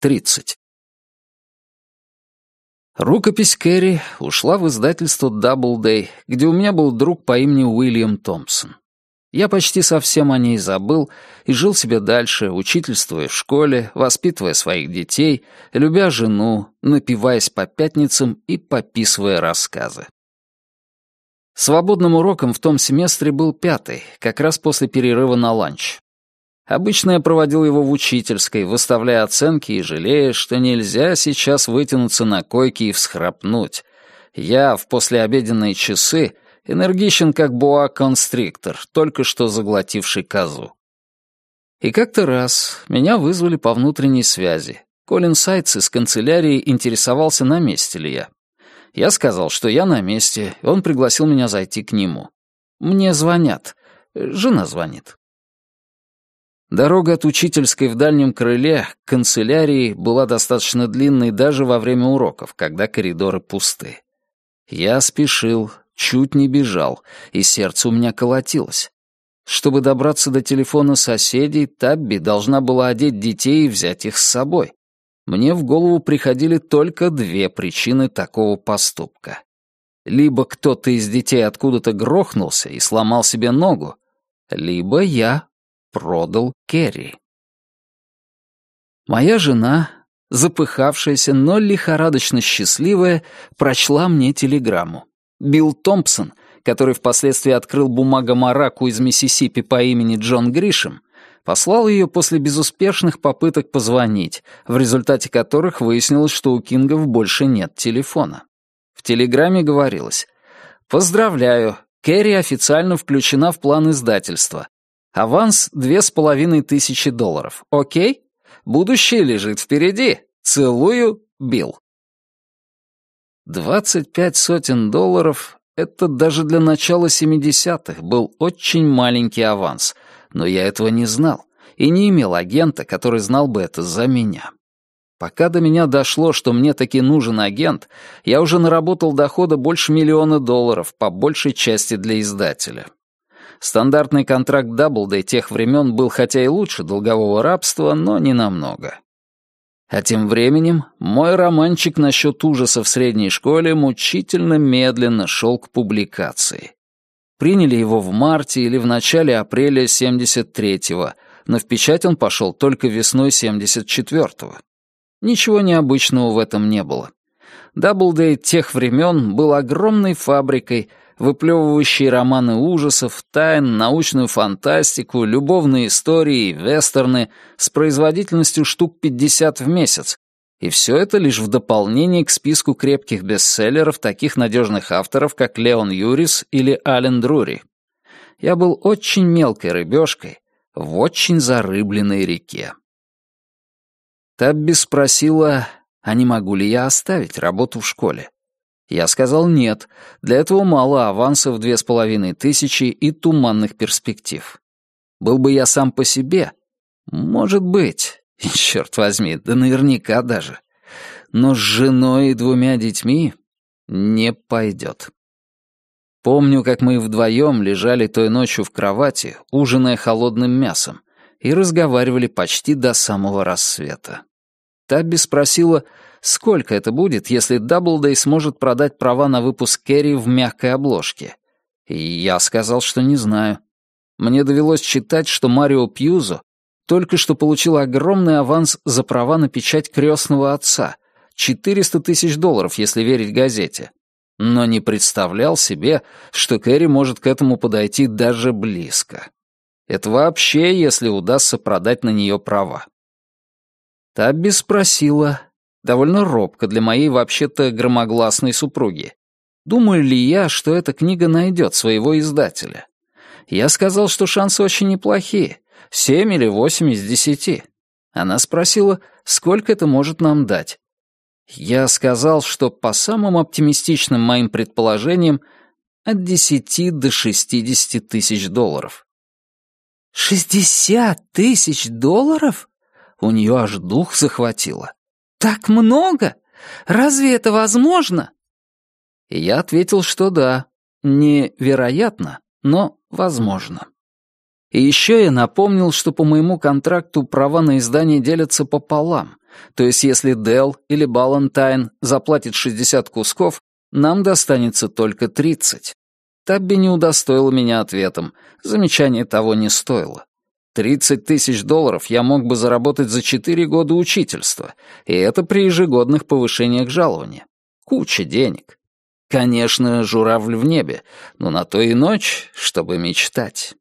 30. Рукопись Кэрри ушла в издательство Doubleday, где у меня был друг по имени Уильям Томпсон. Я почти совсем о ней забыл и жил себе дальше, учительствуя в школе, воспитывая своих детей, любя жену, напиваясь по пятницам и пописывая рассказы. Свободным уроком в том семестре был пятый, как раз после перерыва на ланч. Обычно я проводил его в учительской, выставляя оценки и жалея, что нельзя сейчас вытянуться на койке и всхрапнуть. Я в послеобеденные часы энергичен как боа-констриктор, только что заглотивший козу. И как-то раз меня вызвали по внутренней связи. Колин Сайтс из канцелярии интересовался, на месте ли я. Я сказал, что я на месте, он пригласил меня зайти к нему. Мне звонят. Жена звонит. Дорога от учительской в дальнем крыле к канцелярии была достаточно длинной даже во время уроков, когда коридоры пусты. Я спешил, чуть не бежал, и сердце у меня колотилось. Чтобы добраться до телефона соседей, Табби должна была одеть детей и взять их с собой. Мне в голову приходили только две причины такого поступка. Либо кто-то из детей откуда-то грохнулся и сломал себе ногу, либо я продал Керри. Моя жена, запыхавшаяся, но лихорадочно счастливая, прочла мне телеграмму. Билл Томпсон, который впоследствии открыл бумагомараку из Миссисипи по имени Джон Гришем, послал ее после безуспешных попыток позвонить, в результате которых выяснилось, что у Кингов больше нет телефона. В телеграмме говорилось «Поздравляю, Керри официально включена в план издательства. Аванс — две с половиной тысячи долларов. Окей? Будущее лежит впереди. Целую, Билл. Двадцать пять сотен долларов — это даже для начала семидесятых был очень маленький аванс, но я этого не знал и не имел агента, который знал бы это за меня. Пока до меня дошло, что мне таки нужен агент, я уже наработал дохода больше миллиона долларов, по большей части для издателя. Стандартный контракт Даблдей тех времен был хотя и лучше долгового рабства, но не намного. А тем временем мой романчик насчет ужаса в средней школе мучительно медленно шел к публикации. Приняли его в марте или в начале апреля 73-го, но в печать он пошел только весной 74-го. Ничего необычного в этом не было. Даблдей тех времен был огромной фабрикой, выплевывающие романы ужасов, тайн, научную фантастику, любовные истории вестерны с производительностью штук 50 в месяц. И все это лишь в дополнение к списку крепких бестселлеров таких надежных авторов, как Леон Юрис или Ален Друри. Я был очень мелкой рыбешкой в очень зарыбленной реке. Табби спросила, а не могу ли я оставить работу в школе. Я сказал нет, для этого мало авансов две с половиной тысячи и туманных перспектив. Был бы я сам по себе? Может быть. Черт возьми, да наверняка даже. Но с женой и двумя детьми не пойдет. Помню, как мы вдвоем лежали той ночью в кровати, ужиная холодным мясом, и разговаривали почти до самого рассвета. Табби спросила, сколько это будет, если Даблдей сможет продать права на выпуск Керри в мягкой обложке. И я сказал, что не знаю. Мне довелось читать, что Марио Пьюзо только что получил огромный аванс за права на печать крестного отца. 400 тысяч долларов, если верить газете. Но не представлял себе, что Кэрри может к этому подойти даже близко. Это вообще, если удастся продать на нее права. Табби спросила, довольно робко для моей вообще-то громогласной супруги. Думаю ли я, что эта книга найдет своего издателя? Я сказал, что шансы очень неплохие, семь или восемь из десяти. Она спросила, сколько это может нам дать. Я сказал, что по самым оптимистичным моим предположениям от десяти до шестидесяти тысяч долларов. «Шестьдесят тысяч долларов?» У нее аж дух захватило. «Так много? Разве это возможно?» И я ответил, что да, невероятно, но возможно. И еще я напомнил, что по моему контракту права на издание делятся пополам, то есть если Dell или Балантайн заплатит 60 кусков, нам достанется только 30. Табби не удостоила меня ответом, замечание того не стоило. 30 тысяч долларов я мог бы заработать за 4 года учительства, и это при ежегодных повышениях жалования. Куча денег. Конечно, журавль в небе, но на то и ночь, чтобы мечтать.